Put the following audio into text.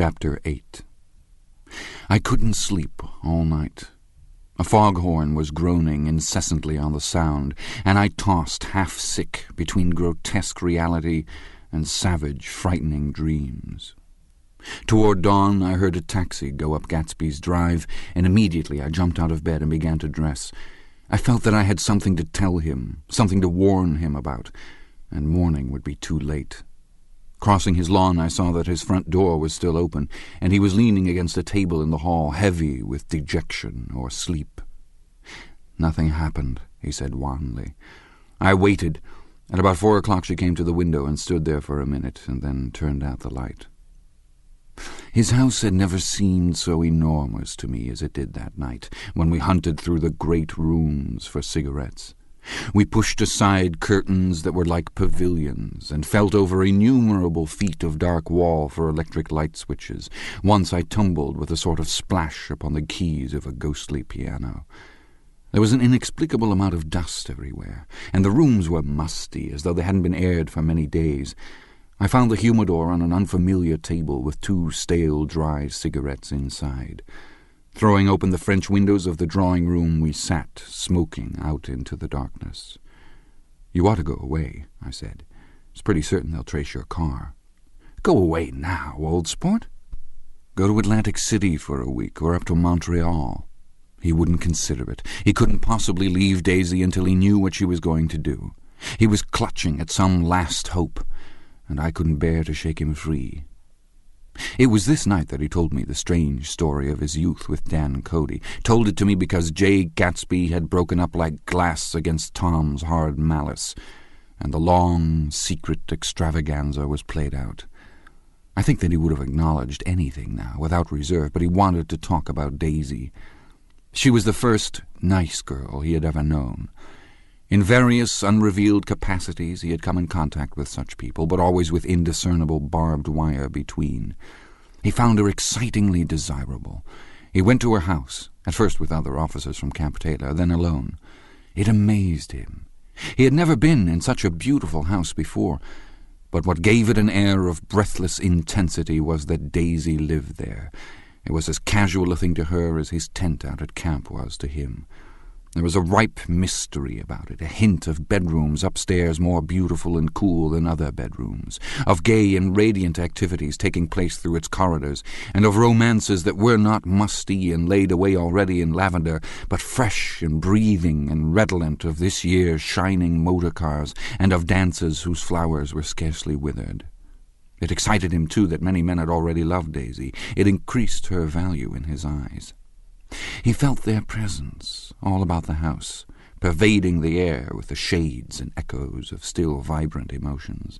Chapter 8 I couldn't sleep all night. A foghorn was groaning incessantly on the sound, and I tossed half sick between grotesque reality and savage, frightening dreams. Toward dawn, I heard a taxi go up Gatsby's Drive, and immediately I jumped out of bed and began to dress. I felt that I had something to tell him, something to warn him about, and morning would be too late. Crossing his lawn, I saw that his front door was still open, and he was leaning against a table in the hall, heavy with dejection or sleep. Nothing happened, he said wanly. I waited. At about four o'clock she came to the window and stood there for a minute, and then turned out the light. His house had never seemed so enormous to me as it did that night, when we hunted through the great rooms for cigarettes. We pushed aside curtains that were like pavilions, and felt over innumerable feet of dark wall for electric light switches. Once I tumbled with a sort of splash upon the keys of a ghostly piano. There was an inexplicable amount of dust everywhere, and the rooms were musty, as though they hadn't been aired for many days. I found the humidor on an unfamiliar table with two stale, dry cigarettes inside. Throwing open the French windows of the drawing room, we sat, smoking, out into the darkness. You ought to go away, I said. It's pretty certain they'll trace your car. Go away now, old sport. Go to Atlantic City for a week, or up to Montreal. He wouldn't consider it. He couldn't possibly leave Daisy until he knew what she was going to do. He was clutching at some last hope, and I couldn't bear to shake him free. It was this night that he told me the strange story of his youth with Dan Cody. Told it to me because Jay Gatsby had broken up like glass against Tom's hard malice, and the long, secret extravaganza was played out. I think that he would have acknowledged anything now, without reserve, but he wanted to talk about Daisy. She was the first nice girl he had ever known. In various unrevealed capacities he had come in contact with such people, but always with indiscernible barbed wire between. He found her excitingly desirable. He went to her house, at first with other officers from Camp Taylor, then alone. It amazed him. He had never been in such a beautiful house before, but what gave it an air of breathless intensity was that Daisy lived there. It was as casual a thing to her as his tent out at camp was to him. There was a ripe mystery about it, a hint of bedrooms upstairs more beautiful and cool than other bedrooms, of gay and radiant activities taking place through its corridors, and of romances that were not musty and laid away already in lavender, but fresh and breathing and redolent of this year's shining motor cars, and of dances whose flowers were scarcely withered. It excited him, too, that many men had already loved Daisy. It increased her value in his eyes. He felt their presence all about the house, pervading the air with the shades and echoes of still vibrant emotions.